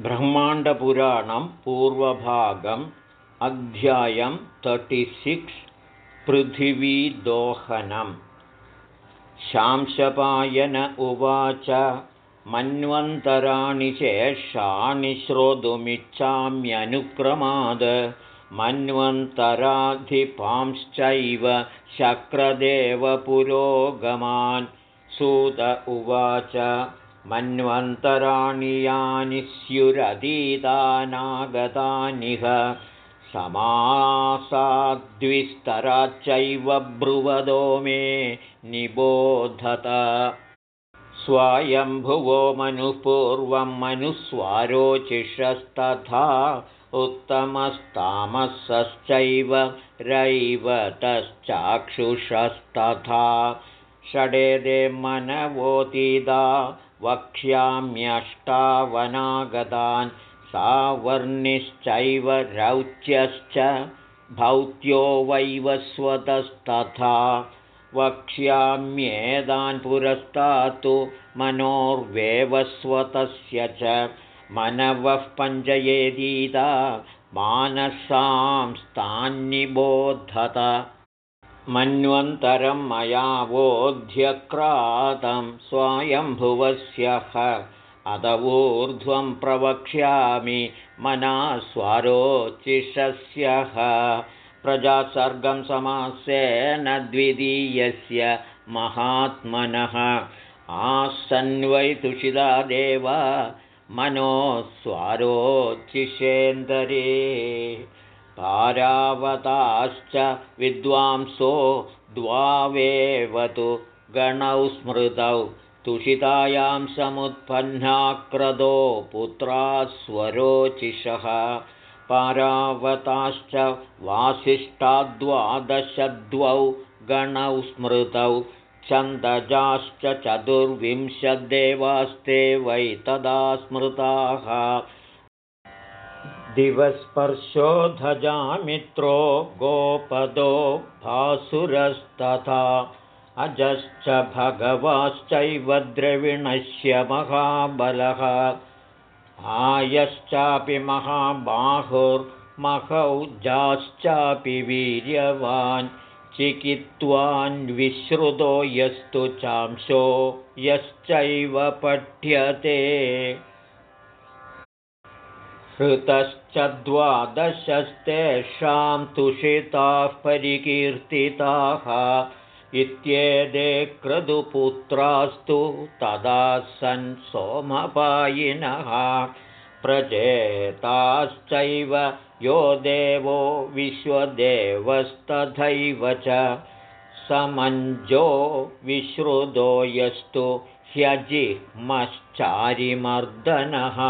ब्रह्माण्डपुराणं पूर्वभागम् अध्यायं तर्टिसिक्स् पृथिवीदोहनम्। शांशपायन उवाच मन्वन्तराणि शेषाणि श्रोतुमिच्छाम्यनुक्रमाद मन्वन्तराधिपांश्चैव शक्रदेवपुरोगमान्। सूत उवाच मन्वन्तराणि यानि स्युरतीतानागतानिह समासाद्विस्तराच्चैव ब्रुवदो मे निबोधत। स्वयम्भुवो मनुः पूर्वं मनुस्वारोचिषस्तथा उत्तमस्तामसश्चैव रैवतश्चाक्षुषस्तथा। षडेदे मनवोतीदा वक्ष्याम्यष्टावनागतान् सावर्णिश्चैव रौच्यश्च भौत्यो वैवस्वतस्तथा वक्ष्याम्येदान् पुरस्तात्तु मनोर्वेवस्वतस्य च मनवः पञ्चयेदीता मानसांस्तान्निबोधत मन्वन्तरं मया वोध्यक्रातं स्वायम्भुवस्यः अत ऊर्ध्वं प्रवक्ष्यामि मना स्वारोचिषस्यः प्रजासर्गं समासेन द्वितीयस्य महात्मनः। आसन्वैतुषिदा देव मनो स्वारोचिषेन्दरे पारावताश्च विद्वांसो द्वावेवतु गणौ स्मृतौ तुषितायां समुत्पन्नाक्रदो पुत्रा स्वरोचिषः पारावताश्च वासिष्ठाद्वादशद्वौ गणौ स्मृतौ। छन्दजाश्च चतुर्विंशद्देवास्ते वै तदा स्मृताः दिवस्पर्शोधजामित्रो गोपदो भासुरस्तथा अजश्च भगवाश्चैव द्रविणस्य महाबलः आयश्चापि महाबाहुर्महौजाश्चापि वीर्यवान् चिकित्वान्विश्रुतो यस्तु चांशो यश्चैव पठ्यते हृतश्च द्वादशस्तेषां तुषिताः परिकीर्तिताः इत्येते क्रतुपुत्रास्तु तदा सन् सोमपायिनः प्रचेताश्चैव यो देवो विश्वदेवस्तथैव च समञ्जो विश्रुतो यस्तु ह्यजिह्मश्चारिमर्दनः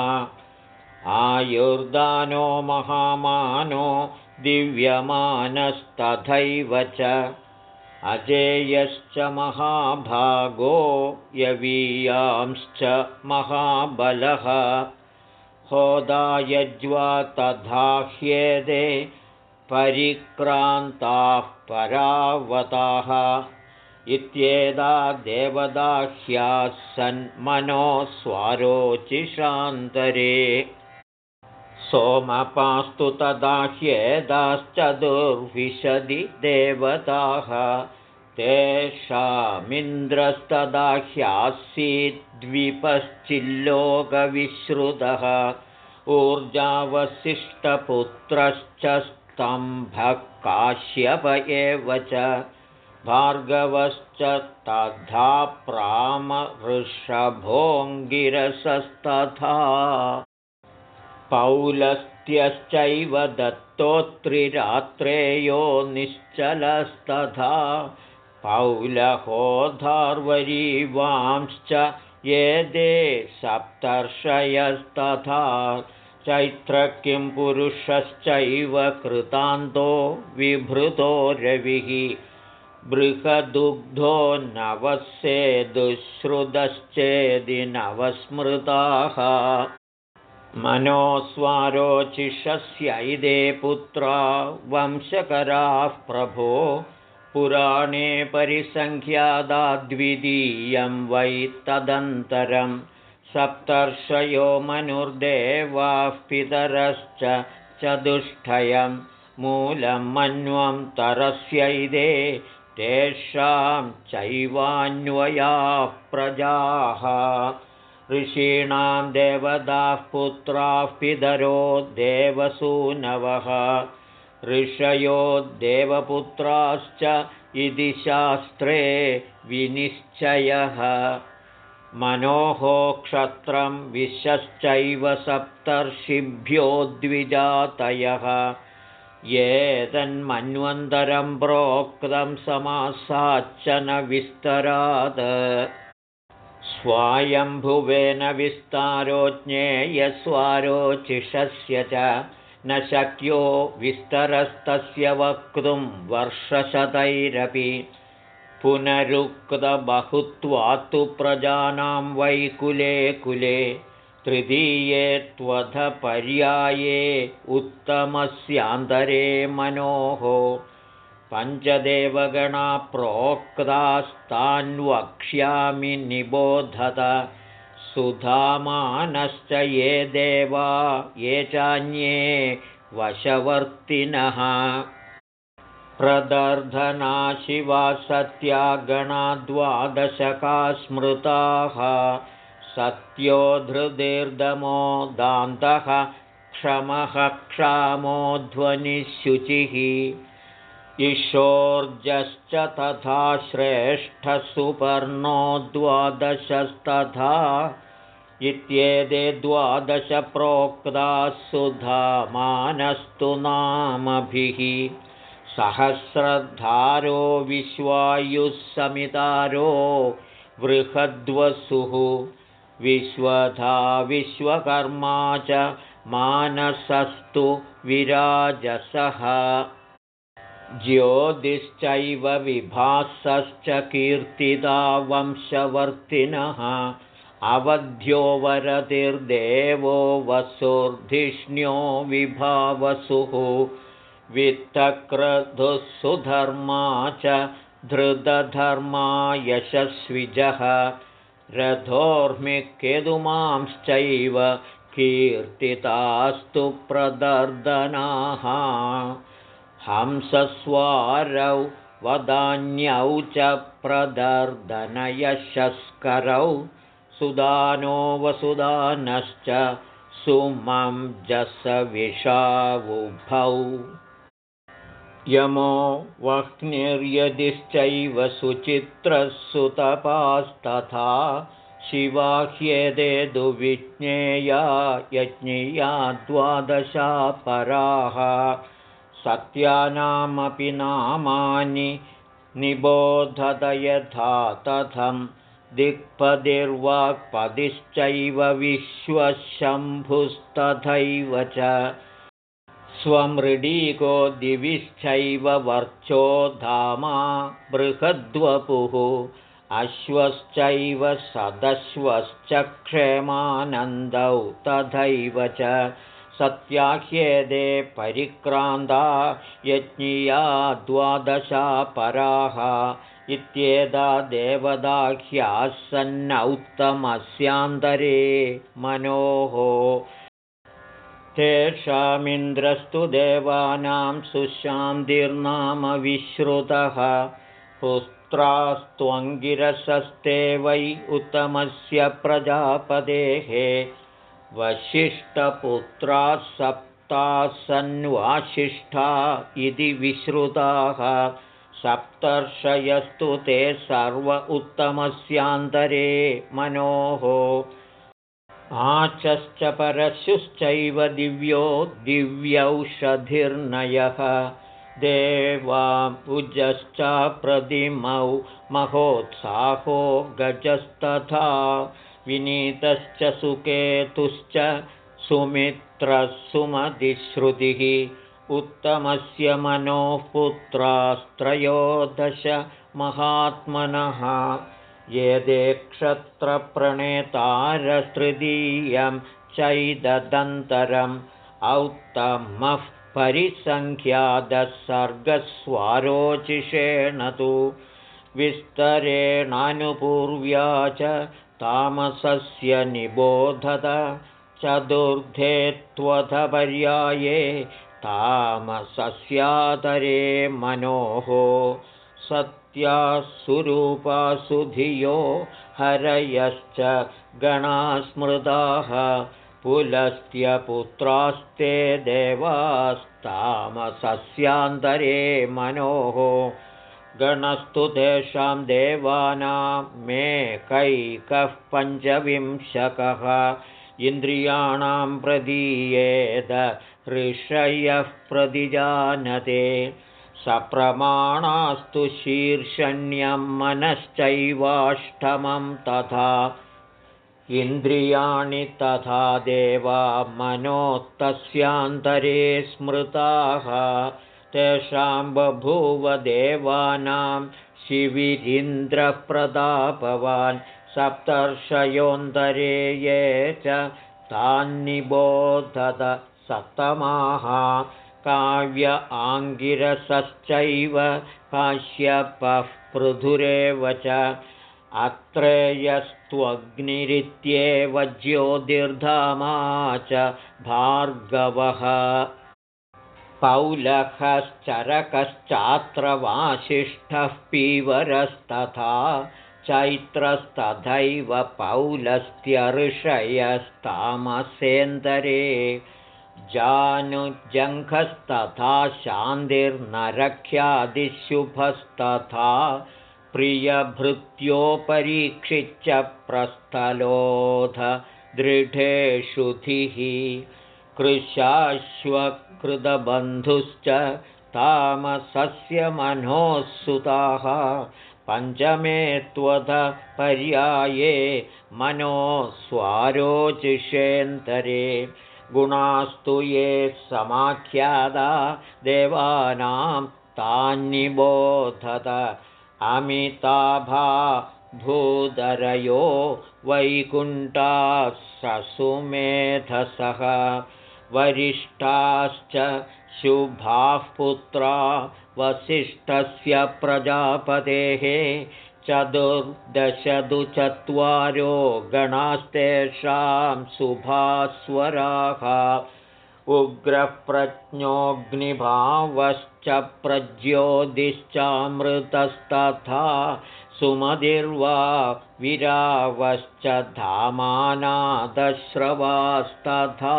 आयुर्दानो महामानो दिव्यमानस्तथैव च। अजेयश्च महाभागो यवीयांश्च महाबलः। होदायज्वा तथा ह्येदे परिक्रान्ताः परावताः। इत्येदा देवदाह्याः स्वारोचिषान्तरे सोमपास्तु तदा ह्येदाश्चतुर्विशदि देवताः। तेषामिन्द्रस्तदा ह्यासीद्विपश्चिल्लोकविश्रुतः। ऊर्जावशिष्टपुत्रश्च स्तम्भः काश्यप एव च। भार्गवश्च तथा प्रामऋषभोङ्गिरसस्तथा पौलस्त्यश्चैव दत्तोत्रिरात्रेयो निश्चलस्तथा। पौलहोधार्वरीवांश्च ये दे सप्तर्षयस्तथा। चैत्र किं पुरुषश्चैव कृतान्तो विभृतो रविः। बृहदुग्धो नवसेदुश्रुतश्चेदि नवस्मृताः मनोस्वारोचिषस्यैदे पुत्रा वंशकराः प्रभो पुराणे परिसङ्ख्यादाद्वितीयं वै तदन्तरं सप्तर्षयो मनुर्देवाः पितरश्च चतुष्टयं मूलं मन्वं तरस्यैदे तेषां चैवान्वयाः प्रजाः ऋषीणां देवदाः पुत्राः पितरो देवसूनवः। ऋषयो देवपुत्राश्च इति शास्त्रे विनिश्चयः। मनोः क्षत्रं विशश्चैव सप्तर्षिभ्यो द्विजातयः। ये तन्मन्वन्तरं प्रोक्तं समासाच्च न विस्तरात् स्वायम्भुवेन विस्तारो ज्ञेयस्वारोचिषस्य च न शक्यो विस्तरस्तस्य वक्तुं वर्षशतैरपि। पुनरुक्तबहुत्वात्तु प्रजानां वैकुले कुले तृतीये त्वधपर्याये उत्तमस्यान्तरे मनोः पञ्चदेवगणा प्रोक्तास्तान् वक्ष्यामि निबोधत। सुधामानश्च ये देवा ये चान्ये वशवर्तिनः। प्रदर्धना शिवा सत्या द्वादशका स्मृताः। सत्यो धृतिर्दमो दान्तः क्षमः क्षामोध्वनिशुचिः ईशोर्जश्च तथा श्रेष्ठसुपर्णो द्वादशस्तथा इत्येते द्वादशप्रोक्ताः सुधामानस्तु नामभिः सहस्रधारो विश्वायुः समितारो बृहद्वसुः विश्वधा विश्वकर्मा च मानसस्तु विराजसः ज्योतिश्चैव विभासश्च कीर्तिदा वंशवर्तिनः। अवध्यो वरतिर्देवो वसुर्धिष्ण्यो विभावसुः। वित्तक्रधुः सुधर्मा च धृतधर्मा यशस्विजः। रथोर्मिकेतुमांश्चैव कीर्तितास्तु प्रदर्दनाः हंसस्वारौ वदान्यौ च प्रदर्दनयशस्करौ। सुदानो वसुदानश्च सुमं जसविषावुभौ। यमो वह्निर्यदिश्चैव सुचित्रः सुतपास्तथा शिवाह्येदे दुविज्ञेया यज्ञिया द्वादशापराः सत्यानामपि नामानि निबोधत यथा तथं दिक्पदिर्वाक्पदिश्चैव विश्वशम्भुस्तथैव च स्वमृडीको दिविश्चैव वर्चो धामा बृहद्वपुः अश्वश्चैव सदश्वश्च क्षेमानन्दौ तथैव च सत्याह्येदे परिक्रान्ता यज्ञिया द्वादशा पराः इत्येता देवदाह्यासन्नौत्तमस्यान्तरे मनोः तेषामिन्द्रस्तु देवानां सुशान्तिर्नामविश्रुतः पुत्रास्त्वङ्गिरसस्ते वै उत्तमस्य प्रजापतेः वसिष्ठपुत्राः सप्तासन्वाशिष्ठा इति विश्रुताः। सप्तर्षयस्तु ते सर्व उत्तमस्यान्तरे मनोः। आचश्च परशुश्चैव दिव्यो दिव्यौषधिर्नयः। देवाभुजश्च प्रतिमौ महोत्साहो गजस्तथा विनीतश्च सुकेतुश्च सुमित्रः सुमतिश्रुतिः उत्तमस्य मनोः पुत्रास्त्रयोदश महात्मनः। ये क्षत्रप्रणेतारस्तृतीयं चैददन्तरम् औत्तमः परिसङ्ख्यादः सर्गस्वारोचिषेण तु विस्तरेणानुपूर्व्या च तामसस्य निबोधत चतुर्थे त्वथपर्याये तामसस्यातरे मनोः सत्यासुरूपासुधियो हरयश्च गणास्मृताः पुलस्त्यपुत्रास्ते देवास्तामसस्यान्तरे मनोः गणस्तु तेषां देवानां मेकैकः पञ्चविंशकः। इन्द्रियाणां प्रदीयेद ऋषयः प्रतिजानते। सप्रमाणास्तु शीर्षण्यं मनश्चैवाष्टमं तथा। इन्द्रियाणि तथा देवा मनोत्तस्यान्तरे स्मृताः तेषां बभूव देवानां शिविरिन्द्रप्रतापवान् सप्तर्षयोन्तरे ये च तान्निबोधत सप्तमाः काव्य आङ्गिरसश्चैव काश्यपः पृथुरेव च अत्रेयस्त्वग्निरित्येव ज्योतिर्धामा च भार्गवः पौलखश्चरकश्चात्र वासिष्ठः पीवरस्तथा चैत्रस्तथैव पौलस्त्यऋषयस्तामसेन्दरे जानुजङ्घस्तथा शान्तिर्नरख्यादिशुभस्तथा प्रियभृत्योपरीक्षिच्च प्रस्थलोध दृढेषुधिः कृशाश्वकृतबन्धुश्च तामसस्य मनोःसुताः पञ्चमे त्वध पर्याये मनोस्वारोचिषेन्तरे गुणास्तु ये समाख्यादा देवानां तान्निबोधत। अमिताभा भूदरयो वैकुण्ठाः ससुमेधसः वरिष्ठाश्च शुभाः पुत्रा वसिष्ठस्य प्रजापतेः चतुर्दशदु चत्वारो गणास्तेषां शुभास्वराः उग्रप्रज्ञोऽग्निभावश्च प्रज्योतिश्चामृतस्तथा सुमतिर्वा विरावश्च धामानादश्रवास्तथा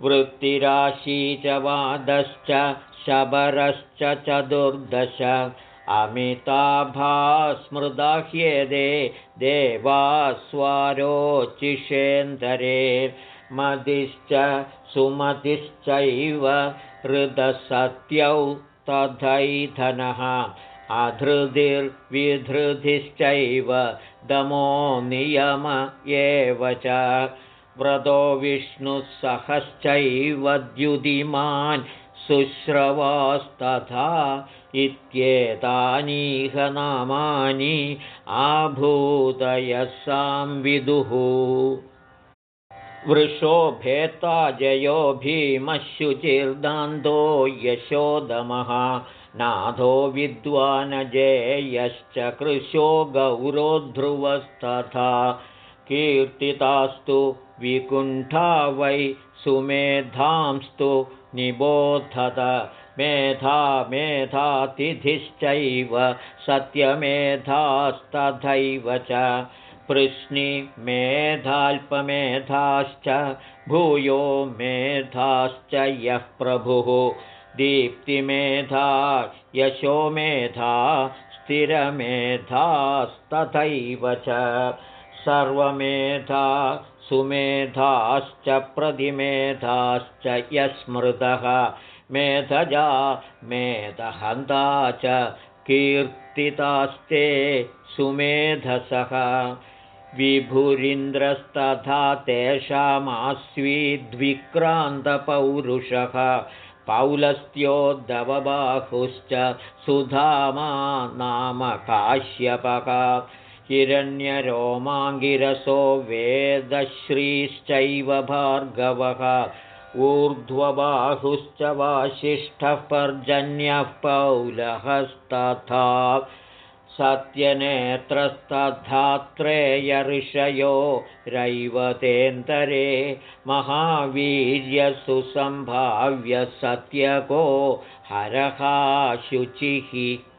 वृत्तिराशी च वादश्च शबरश्च चतुर्दश। अमिताभा स्मृदाह्येदे देवास्वारोचिषेन्दरे। मदिश्च सुमतिश्चैव हृदसत्यौ तथैधनः। अधृतिर्विधृतिश्चैव दमो नियम एव च व्रतो विष्णुः सहश्चैव द्युतिमान् शुश्रवास्तथा इत्येतानीह नामानि आभूतयसां विदुः। वृषो भेत्ता जयो भीमशुचिर्दान्तो यशोदमः। नाथो विद्वानजेयश्च कृशो गौरोध्रुवस्तथा कीर्तितास्तु विकुण्ठा वै सुमेधांस्तु निबोधत मेधा मेधातिथिश्चैव सत्यमेधास्तथैव च। पृश्नि मेधाल्पमेधाश्च भूयो मेधाश्च यः प्रभुः। दीप्तिमेधा यशोमेधा स्थिरमेधास्तथैव च सर्वमेधा सुमेधाश्च प्रतिमेधाश्च यस्मृतः। मेधजा मेधहन्ता च कीर्तितास्ते सुमेधसः। विभुरिन्द्रस्तथा तेषामास्वीद्विक्रान्तपौरुषः। पौलस्त्योद्धवबाहुश्च सुधामा नाम काश्यपः हिरण्यरोमाङ्गिरसो वेदश्रीश्चैव भार्गवः। ऊर्ध्वबाहुश्च वासिष्ठः पर्जन्यः पौलहस्तथा। सत्यनेत्रस्तधात्रेयऋषयो रैवतेन्तरे महावीर्यसुसम्भाव्यसत्यको हरहा शुचिः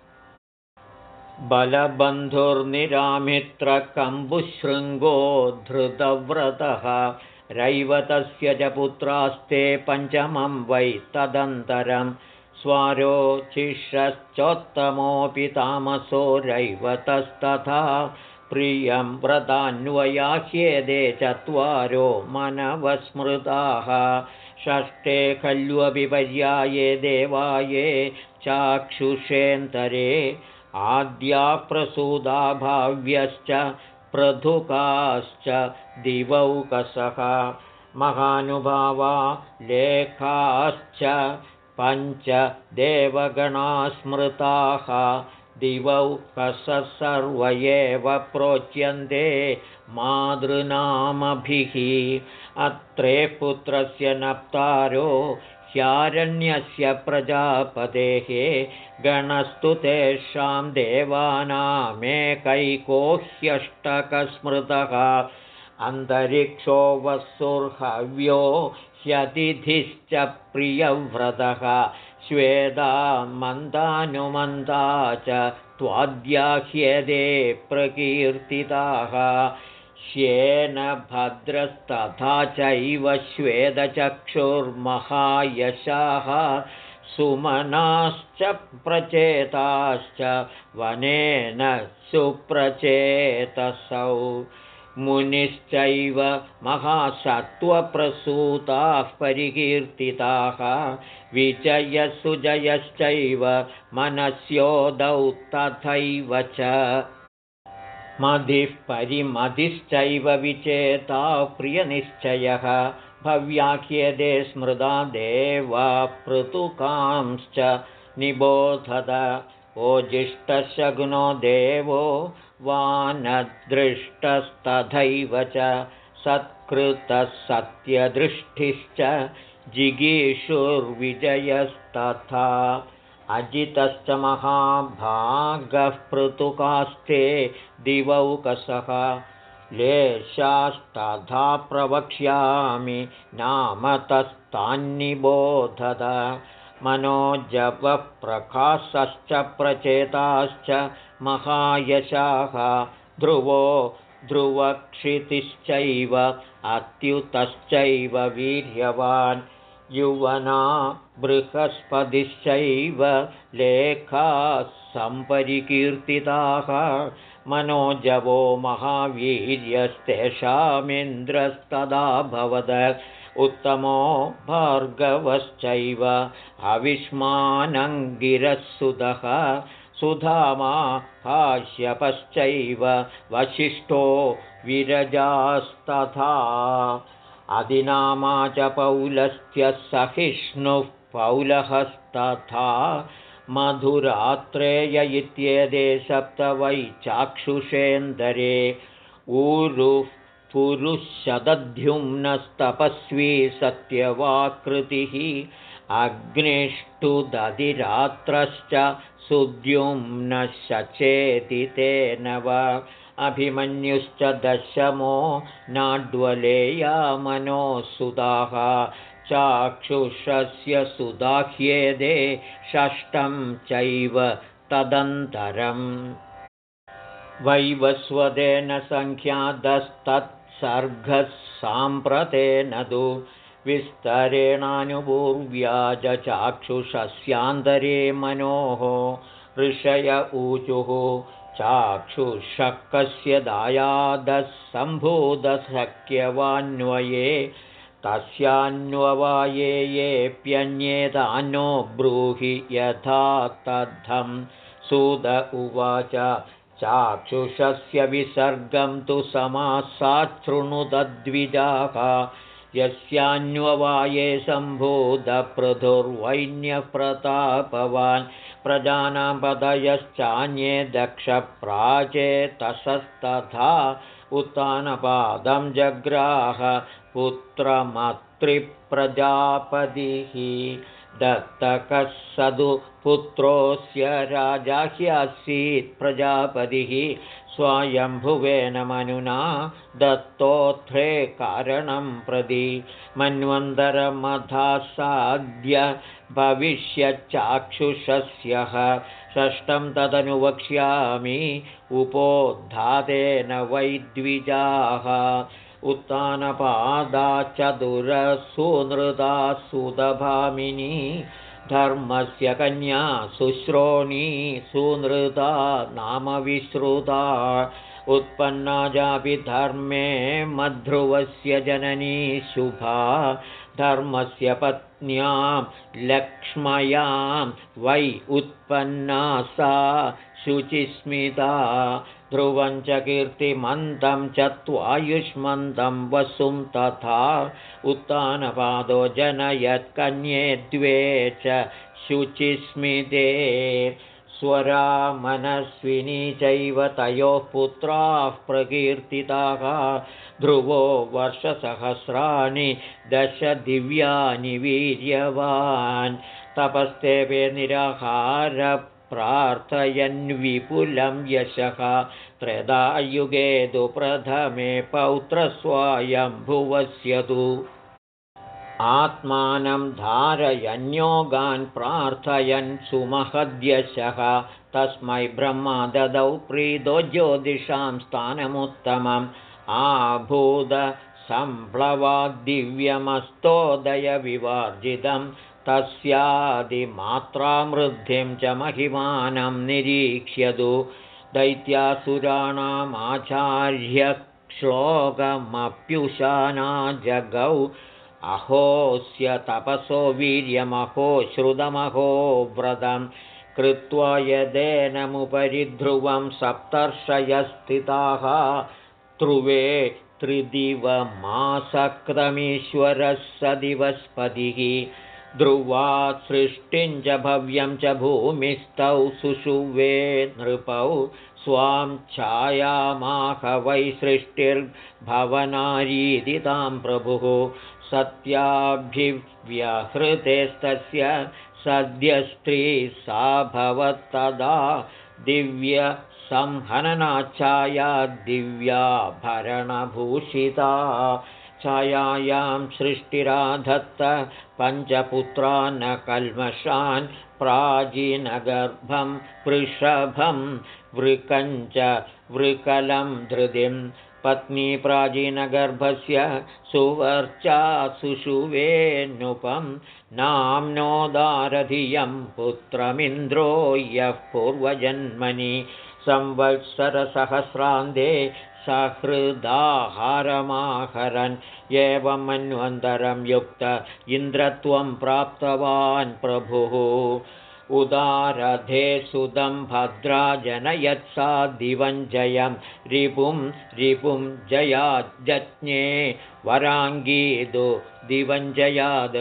बलबन्धुर्निरामित्रकम्बुशृङ्गो धृतव्रतः रैवतस्य च पुत्रास्ते पञ्चमं वै तदन्तरं। स्वारोचिषश्चोत्तमोऽपि तामसो रैवतस्तथा प्रियं व्रतान्वयाह्येदे चत्वारो मनवस्मृताः। षष्ठे खल्वपि पर्याये देवाये चाक्षुषेन्तरे आद्याप्रसूदा भाव्यश्च प्रधुकाश्च दिवौकसः महानुभावा लेखाश्च पञ्च देवगणा स्मृताः दिवौकसः सर्व एव प्रोच्यन्ते मातृनामभिः। अत्रे पुत्रस्य नप्तारो ह्यारण्यस्य प्रजापतेः गणस्तु तेषां देवानामेकैको ह्यष्टकस्मृतः अन्तरिक्षो वसुर्हव्यो ह्यतिथिश्च प्रियव्रतः। श्वेदा मन्दानुमन्दा च त्वाद्याह्यदे प्रकीर्तिताः श्येन भद्रस्तथा चैव श्वेदचक्षुर्महायशाः सुमनाश्च प्रचेताश्च वनेन सुप्रचेतसौ। मुनिश्चैव महासत्त्वप्रसूताः परिकीर्तिताः। विजयसुजयश्चैव मनस्योदौ तथैव च मदिः परिमदिश्चैव विचेता प्रियनिश्चयः। भव्याख्यदे स्मृदा देवा पृतुकांश्च निबोधत। ओजिष्टशग्नो देवो वानदृष्टस्तथैव च सत्कृतः सत्यदृष्टिश्च जिगीषुर्विजयस्तथा अजितश्च महाभागः पृतुकास्ते दिवौकसः। लेशास्तथा प्रवक्ष्यामि नाम तस्तान्निबोधत मनोजवप्रकाशश्च प्रचेताश्च महायशाः। ध्रुवो ध्रुवक्षितिश्चैव अत्युतश्चैव वीर्यवान्। युवना बृहस्पतिश्चैव लेखाः सम्परिकीर्तिताः मनोजवो भवद। उत्तमो भार्गवश्चैव अविष्मानङ्गिरःसुतः सुधामा काश्यपश्चैव वसिष्ठो विरजास्तथा। अधिनामा च पौलस्य सहिष्णुः पौलहस्तथा मधुरात्रेय इत्येते सप्त वै चाक्षुषेन्दरे ऊरुः पुरुषदध्युम्नस्तपस्वी सत्यवाकृतिः अग्निष्टुदधिरात्रश्च सुद्युम्नश्चेति तेन वा अभिमन्युश्च दशमो नाड्वलेया मनोसुताः चाक्षुषस्य सुदाह्येदे षष्ठं चैव तदन्तरम् वैवस्वदेन सङ्ख्यादस्तत्सर्गः साम्प्रतेन तु विस्तरेणानुपूर्व्या च चाक्षुषस्यान्तरे मनोः ऋषय ऊचुः चाक्षुषकस्य दायादः सम्भूतशक्यवान्वये तस्यान्ववाये येऽप्यन्येतानो ब्रूहि यथा तद्धं। सुद उवाच चाक्षुषस्य विसर्गं तु समासाच्छृणुतद्विजाः यस्यान्ववाये सम्भूतपृथुर्वैन्यप्रतापवान् प्रजानां पदयश्चान्ये दक्षप्राचेतसस्तथा उत्तानपादं जग्राह पुत्रमत्रिप्रजापतिः दत्तकः सदु पुत्रोऽस्य राजा ह्यासीत् प्रजापतिः स्वायम्भुवेन मनुना दत्तोत्थे कारणं प्रति मन्वन्तरमथासाद्य भविष्यच्चाक्षुषस्यः। षष्ठं तदनु वक्ष्यामि उपोद्धातेन वैद्विजाः। उत्तानपादा चतुरसूनृता सुदभामिनी धर्मस्य कन्या शुश्रोणी सुनृता नाम विश्रुता उत्पन्ना जापि धर्मे मध्रुवस्य जननी शुभा धर्मस्य पत्न्यां लक्ष्मयां वै उत्पन्ना सा शुचिस्मिता ध्रुवं च कीर्तिमन्दं च त्वायुष्मन्दं वसुं तथा उत्तानपादो जनयत्कन्ये द्वे च शुचिस्मिते स्वरा मनस्विनी चैव तयोः पुत्राः प्रकीर्तिताः ध्रुवो वर्षसहस्राणि दश दिव्यानि वीर्यवान् तपस्तेपे निराहारप्रार्थयन्विपुलं यशः। त्र्यदायुगे तु प्रथमे पौत्रस्वायम्भुवस्य तु आत्मानं धारयन्योगान् प्रार्थयन् सुमहद्यशः। तस्मै ब्रह्मा ददौ प्रीतो ज्योतिषां स्थानमुत्तमम्। आभूतसम्प्लवाद्दिव्यमस्तोदयविवर्जितं तस्यादिमात्रामृद्धिं च महिमानं निरीक्ष्यतु दैत्यासुराणामाचार्यश्लोकमप्युशाना जगौ। अहोस्य तपसो वीर्यमहो श्रुतमहो व्रतं कृत्वा यदेनमुपरि ध्रुवं सप्तर्षयस्थिताः। ध्रुवे त्रिदिवमासक्रमीश्वरः स दिवस्पतिः ध्रुवात् सृष्टिं च भव्यं च भूमिस्थौ सुषुवे नृपौ स्वां छायामाह वै सृष्टिर्भवनारीति तां प्रभुः सत्याभिव्यहृतेस्तस्य सद्यस्त्री सा भवत्तदा दिव्य संहननाच्छाया दिव्याभरणभूषिता छायायां सृष्टिराधत्त पञ्चपुत्रा न कल्मषान् प्राचीनगर्भं वृषभं वृकञ्च वृकलं धृतिं। पत्नी प्राचीनगर्भस्य सुवर्चा सुषुवेऽनुपं नाम्नोदारधियं पुत्रमिन्द्रो यः पूर्वजन्मनि संवत्सरसहस्रान्ते सहृदाहारमाहरन् एवं मन्वन्तरं युक्त इन्द्रत्वं प्राप्तवान् प्रभुः। उदारधे सुदं भद्रा जनयत्सा दिवञ्जयं रिपुं रिपुं जयाज्ञे वराङ्गीदु दिवञ्जयाद